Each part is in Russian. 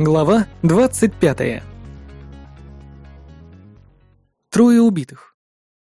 Глава 25. Трое убитых.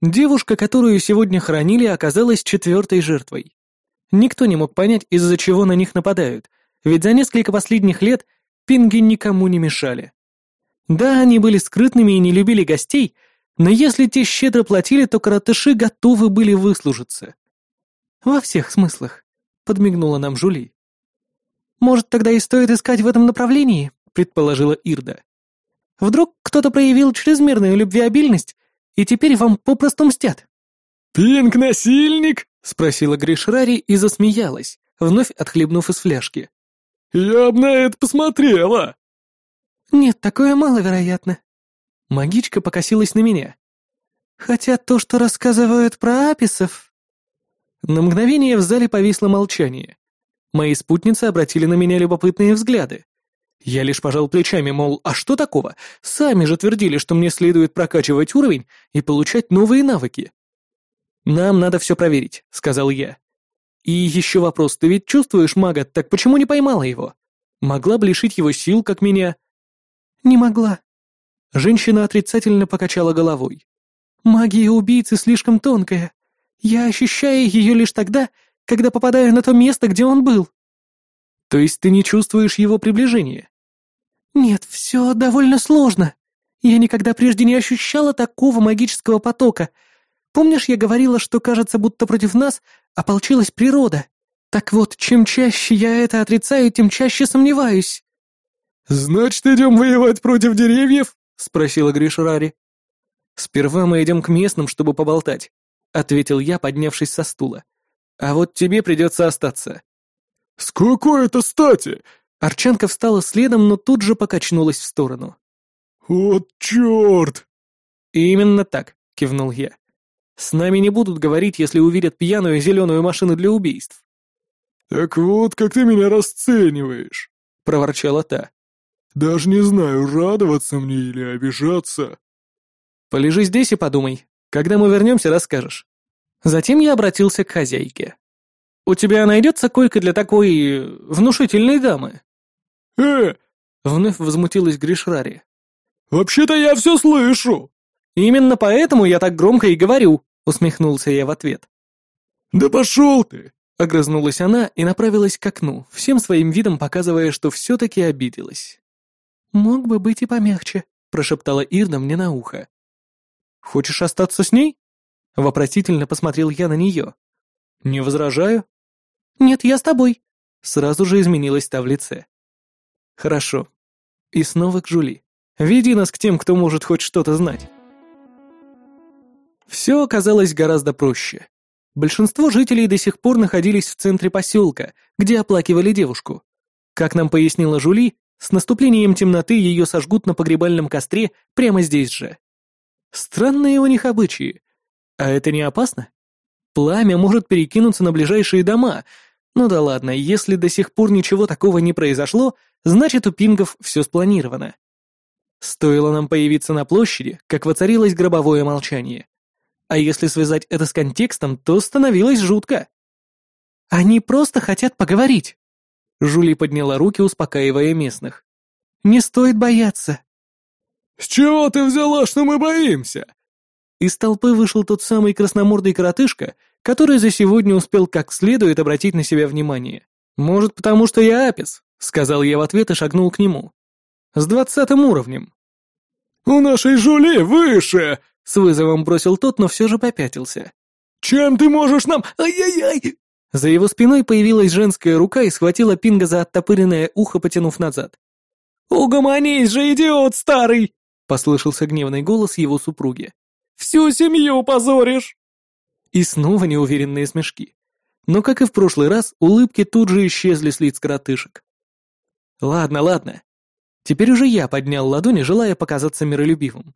Девушка, которую сегодня хоронили, оказалась четвертой жертвой. Никто не мог понять, из-за чего на них нападают, ведь за несколько последних лет пинги никому не мешали. Да, они были скрытными и не любили гостей, но если те щедро платили, то коротыши готовы были выслужиться. «Во всех смыслах», — подмигнула нам Жули. «Может, тогда и стоит искать в этом направлении?» Предположила Ирда. «Вдруг кто-то проявил чрезмерную любвеобильность, и теперь вам попросту мстят?» «Пинг насильник?» — спросила Гришрари и засмеялась, вновь отхлебнув из фляжки. «Я б на это посмотрела!» «Нет, такое маловероятно». Магичка покосилась на меня. «Хотя то, что рассказывают про аписов...» На мгновение в зале повисло молчание. Мои спутницы обратили на меня любопытные взгляды. Я лишь пожал плечами, мол, а что такого? Сами же твердили, что мне следует прокачивать уровень и получать новые навыки. «Нам надо все проверить», — сказал я. «И еще вопрос, ты ведь чувствуешь мага, так почему не поймала его? Могла бы лишить его сил, как меня?» «Не могла». Женщина отрицательно покачала головой. «Магия убийцы слишком тонкая. Я ощущаю ее лишь тогда, когда попадаю на то место, где он был». «То есть ты не чувствуешь его приближения?» «Нет, все довольно сложно. Я никогда прежде не ощущала такого магического потока. Помнишь, я говорила, что кажется, будто против нас ополчилась природа? Так вот, чем чаще я это отрицаю, тем чаще сомневаюсь». «Значит, идем воевать против деревьев?» — спросила Гришрари. «Сперва мы идем к местным, чтобы поболтать», — ответил я, поднявшись со стула. «А вот тебе придется остаться». «С какой это стати? Арчанка встала следом, но тут же покачнулась в сторону. «Вот черт!» «Именно так», — кивнул я. «С нами не будут говорить, если увидят пьяную зеленую машину для убийств». «Так вот, как ты меня расцениваешь», — проворчала та. «Даже не знаю, радоваться мне или обижаться». «Полежи здесь и подумай. Когда мы вернемся, расскажешь». Затем я обратился к хозяйке. «У тебя найдется койка для такой... внушительной дамы?» «Э!» — вновь возмутилась Гришрари. «Вообще-то я все слышу!» «Именно поэтому я так громко и говорю», — усмехнулся я в ответ. «Да пошел ты!» — огрызнулась она и направилась к окну, всем своим видом показывая, что все-таки обиделась. «Мог бы быть и помягче», — прошептала Ирна мне на ухо. «Хочешь остаться с ней?» — вопросительно посмотрел я на нее. «Не возражаю». «Нет, я с тобой», — сразу же изменилась та в лице. Хорошо. И снова к Жули. Веди нас к тем, кто может хоть что-то знать. Все оказалось гораздо проще. Большинство жителей до сих пор находились в центре поселка, где оплакивали девушку. Как нам пояснила Жули, с наступлением темноты ее сожгут на погребальном костре прямо здесь же. Странные у них обычаи. А это не опасно? Пламя может перекинуться на ближайшие дома, ну да ладно, если до сих пор ничего такого не произошло, значит у пингов все спланировано. Стоило нам появиться на площади, как воцарилось гробовое молчание. А если связать это с контекстом, то становилось жутко. «Они просто хотят поговорить», — Жули подняла руки, успокаивая местных. «Не стоит бояться». «С чего ты взяла, что мы боимся?» Из толпы вышел тот самый красномордый коротышка, который за сегодня успел как следует обратить на себя внимание. «Может, потому что я Апис», — сказал я в ответ и шагнул к нему. «С двадцатым уровнем». «У нашей Жули выше!» — с вызовом бросил тот, но все же попятился. «Чем ты можешь нам... Ай-яй-яй!» За его спиной появилась женская рука и схватила Пинга за оттопыренное ухо, потянув назад. «Угомонись же, идиот старый!» — послышался гневный голос его супруги. «Всю семью позоришь!» И снова неуверенные смешки. Но, как и в прошлый раз, улыбки тут же исчезли с лиц коротышек. Ладно, ладно. Теперь уже я поднял ладони, желая показаться миролюбивым.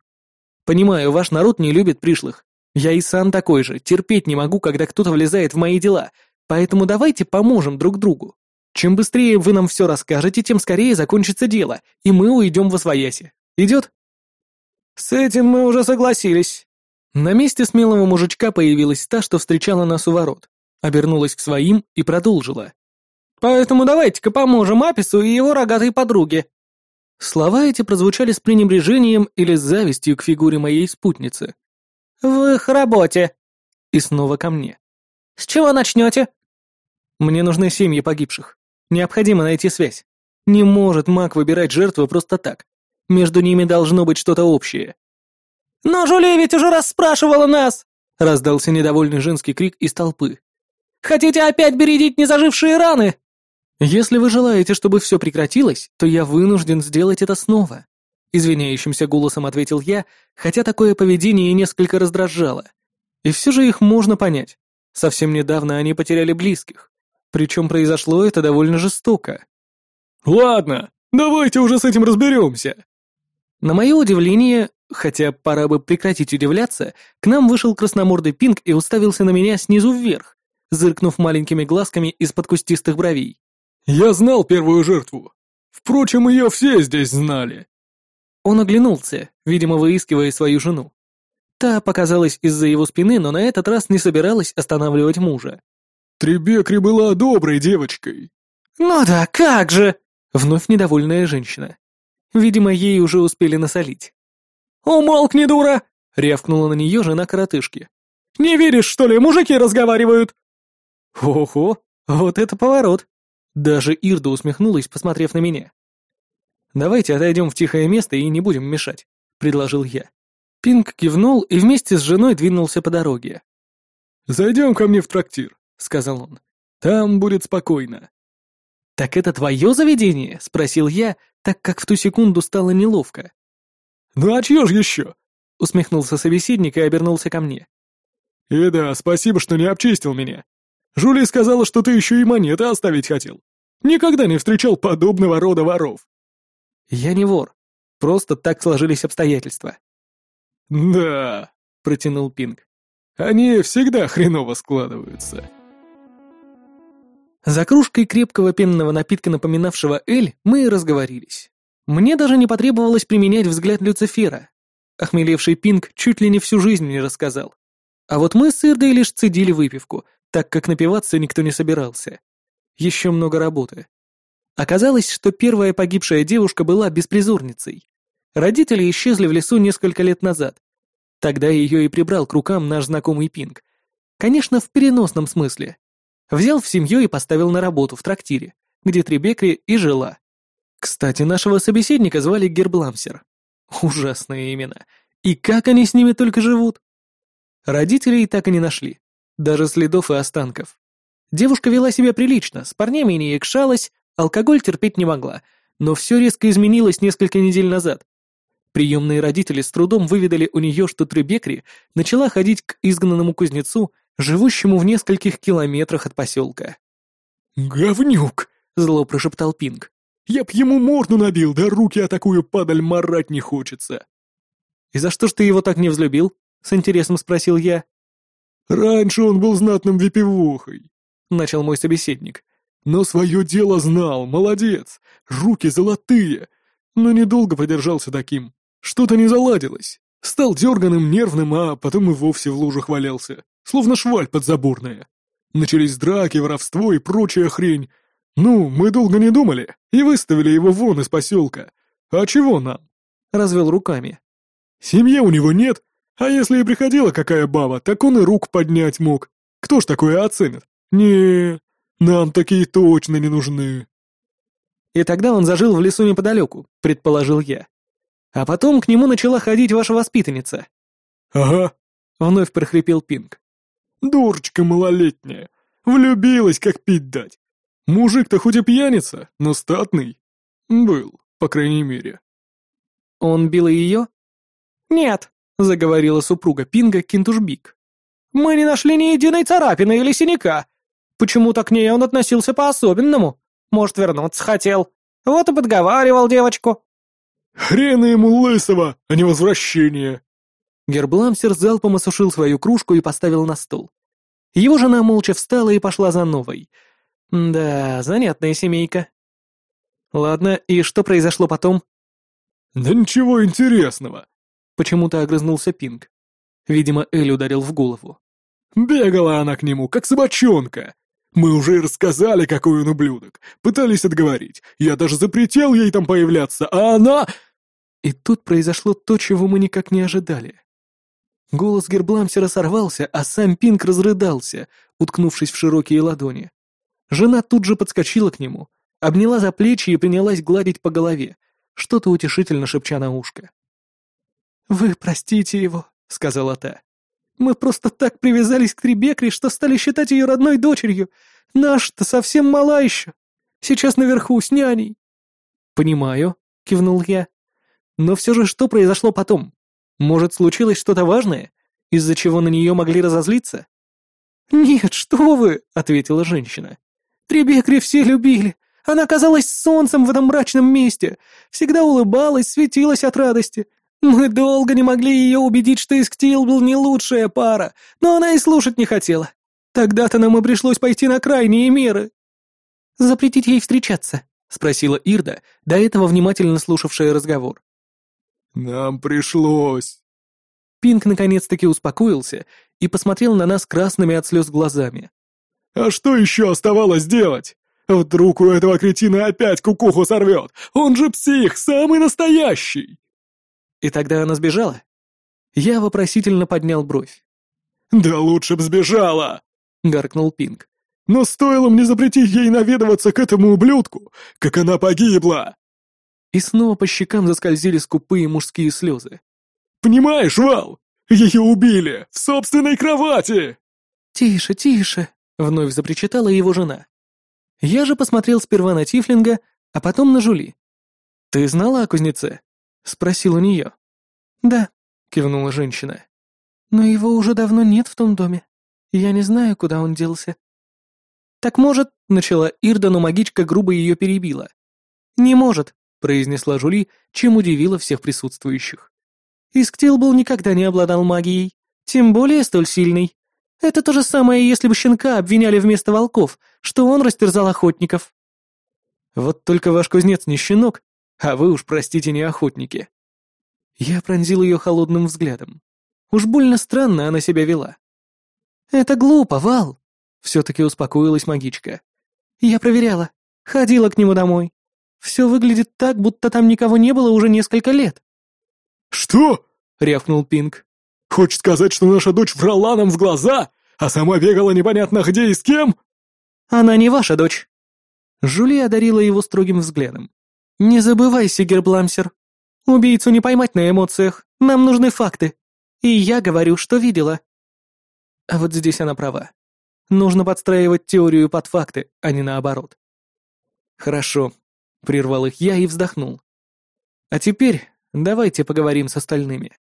Понимаю, ваш народ не любит пришлых. Я и сам такой же, терпеть не могу, когда кто-то влезает в мои дела, поэтому давайте поможем друг другу. Чем быстрее вы нам все расскажете, тем скорее закончится дело, и мы уйдем во свояси. Идет? С этим мы уже согласились, на месте смелого мужичка появилась та, что встречала нас у ворот, обернулась к своим и продолжила. «Поэтому давайте-ка поможем Апису и его рогатой подруге». Слова эти прозвучали с пренебрежением или с завистью к фигуре моей спутницы. «В их работе!» И снова ко мне. «С чего начнете?» «Мне нужны семьи погибших. Необходимо найти связь. Не может маг выбирать жертву просто так. Между ними должно быть что-то общее». «Но Жули ведь уже расспрашивала нас!» Раздался недовольный женский крик из толпы. «Хотите опять бередить незажившие раны?» «Если вы желаете, чтобы все прекратилось, то я вынужден сделать это снова», извиняющимся голосом ответил я, хотя такое поведение несколько раздражало. И все же их можно понять. Совсем недавно они потеряли близких. Причем произошло это довольно жестоко. «Ладно, давайте уже с этим разберемся!» На мое удивление, хотя пора бы прекратить удивляться, к нам вышел красномордый пинг и уставился на меня снизу вверх, зыркнув маленькими глазками из-под кустистых бровей. «Я знал первую жертву. Впрочем, ее все здесь знали». Он оглянулся, видимо, выискивая свою жену. Та показалась из-за его спины, но на этот раз не собиралась останавливать мужа. «Требекри была доброй девочкой». «Ну да, как же!» Вновь недовольная женщина. Видимо, ей уже успели насолить. «Умолкни, дура!» — рявкнула на нее жена коротышки. «Не веришь, что ли, мужики разговаривают?» «Ого, вот это поворот!» Даже Ирда усмехнулась, посмотрев на меня. «Давайте отойдем в тихое место и не будем мешать», — предложил я. Пинг кивнул и вместе с женой двинулся по дороге. «Зайдем ко мне в трактир», — сказал он. «Там будет спокойно». «Так это твое заведение?» — спросил я, так как в ту секунду стало неловко. «Ну а чье ж еще?» — усмехнулся собеседник и обернулся ко мне. «И да, спасибо, что не обчистил меня. Жули сказала, что ты еще и монеты оставить хотел. Никогда не встречал подобного рода воров». «Я не вор. Просто так сложились обстоятельства». «Да», — протянул Пинг. «Они всегда хреново складываются». За кружкой крепкого пенного напитка, напоминавшего эль, мы и разговорились. Мне даже не потребовалось применять взгляд Люцифера. Охмелевший Пинг чуть ли не всю жизнь мне рассказал. А вот мы с Ирдой лишь цедили выпивку, так как напиваться никто не собирался. Еще много работы. Оказалось, что первая погибшая девушка была беспризорницей. Родители исчезли в лесу несколько лет назад. Тогда ее и прибрал к рукам наш знакомый Пинг. Конечно, в переносном смысле. Взял в семью и поставил на работу в трактире, где Требекри и жила. Кстати, нашего собеседника звали Гербламсер. Ужасные имена. И как они с ними только живут? Родителей так и не нашли. Даже следов и останков. Девушка вела себя прилично, с парнями не якшалась, алкоголь терпеть не могла, но все резко изменилось несколько недель назад. Приемные родители с трудом выведали у нее, что Требекри начала ходить к изгнанному кузнецу, живущему в нескольких километрах от поселка. «Говнюк!» — зло прошептал Пинг. Я б ему морду набил, да руки о такую падаль марать не хочется. И за что ж ты его так не взлюбил? С интересом спросил я. Раньше он был знатным випивухой, начал мой собеседник. Но свое дело знал, молодец, руки золотые. Но недолго продержался таким. Что-то не заладилось. Стал дерганым, нервным, а потом и вовсе в лужах валялся, словно шваль подзаборная. Начались драки, воровство и прочая хрень, «Ну, мы долго не думали и выставили его вон из поселка. А чего нам?» — развел руками. «Семьи у него нет, а если и приходила какая баба, так он и рук поднять мог. Кто ж такое оценит? не нам такие точно не нужны». «И тогда он зажил в лесу неподалеку», — предположил я. «А потом к нему начала ходить ваша воспитанница». «Ага», — вновь прохрипел Пинг. «Дурочка малолетняя. Влюбилась, как пить дать. Мужик-то хоть и пьяница, но статный. Был, по крайней мере. Он бил ее? Нет, заговорила супруга Пинга Кинтушбик. Мы не нашли ни единой царапины или синяка. Почему-то к ней он относился по-особенному. Может, вернуться хотел. Вот и подговаривал девочку. Хрена ему лысого, а не возвращение. Гербламсер залпом осушил свою кружку и поставил на стол. Его жена молча встала и пошла за новой — да, занятная семейка. Ладно, и что произошло потом? Да ничего интересного. Почему-то огрызнулся Пинг. Видимо, Эль ударил в голову. Бегала она к нему, как собачонка. Мы уже и рассказали, какой он ублюдок. Пытались отговорить. Я даже запретил ей там появляться, а она...» И тут произошло то, чего мы никак не ожидали. Голос Гербламсера сорвался, а сам Пинк разрыдался, уткнувшись в широкие ладони. Жена тут же подскочила к нему, обняла за плечи и принялась гладить по голове, что-то утешительно шепча на ушко. «Вы простите его», — сказала та. «Мы просто так привязались к Трибекре, что стали считать ее родной дочерью. Наш-то совсем мала еще. Сейчас наверху, с няней». «Понимаю», — кивнул я. «Но все же что произошло потом? Может, случилось что-то важное, из-за чего на нее могли разозлиться?» «Нет, что вы!» — ответила женщина. «Трибекри все любили. Она казалась солнцем в этом мрачном месте. Всегда улыбалась, светилась от радости. Мы долго не могли ее убедить, что Исктил был не лучшая пара, но она и слушать не хотела. Тогда-то нам и пришлось пойти на крайние меры. «Запретить ей встречаться?» — спросила Ирда, до этого внимательно слушавшая разговор. «Нам пришлось». Пинк наконец-таки успокоился и посмотрел на нас красными от слез глазами. «А что еще оставалось делать? Вдруг у этого кретина опять кукуху сорвет? Он же псих, самый настоящий!» И тогда она сбежала? Я вопросительно поднял бровь. «Да лучше б сбежала!» — гаркнул Пинк. «Но стоило мне запретить ей наведываться к этому ублюдку, как она погибла!» И снова по щекам заскользили скупые мужские слезы. «Понимаешь, Вал? Ее убили! В собственной кровати!» «Тише, тише!» — вновь запричитала его жена. Я же посмотрел сперва на Тифлинга, а потом на Жули. «Ты знала о кузнеце?» — спросил у нее. «Да», — кивнула женщина. «Но его уже давно нет в том доме. Я не знаю, куда он делся». «Так может», — начала Ирда, но магичка грубо ее перебила. «Не может», — произнесла Жули, чем удивила всех присутствующих. «Исктил был никогда не обладал магией, тем более столь сильной. Это то же самое, если бы щенка обвиняли вместо волков, что он растерзал охотников». «Вот только ваш кузнец не щенок, а вы уж, простите, не охотники». Я пронзил ее холодным взглядом. Уж больно странно она себя вела. «Это глупо, Вал!» — все-таки успокоилась магичка. «Я проверяла. Ходила к нему домой. Все выглядит так, будто там никого не было уже несколько лет». «Что?» — рявкнул Пинк. «Хочешь сказать, что наша дочь врала нам в глаза, а сама бегала непонятно где и с кем?» «Она не ваша дочь». Жули одарила его строгим взглядом. «Не забывайся, Гербламсер. Убийцу не поймать на эмоциях, нам нужны факты. И я говорю, что видела». А вот здесь она права. Нужно подстраивать теорию под факты, а не наоборот. «Хорошо», — прервал их я и вздохнул. «А теперь давайте поговорим с остальными».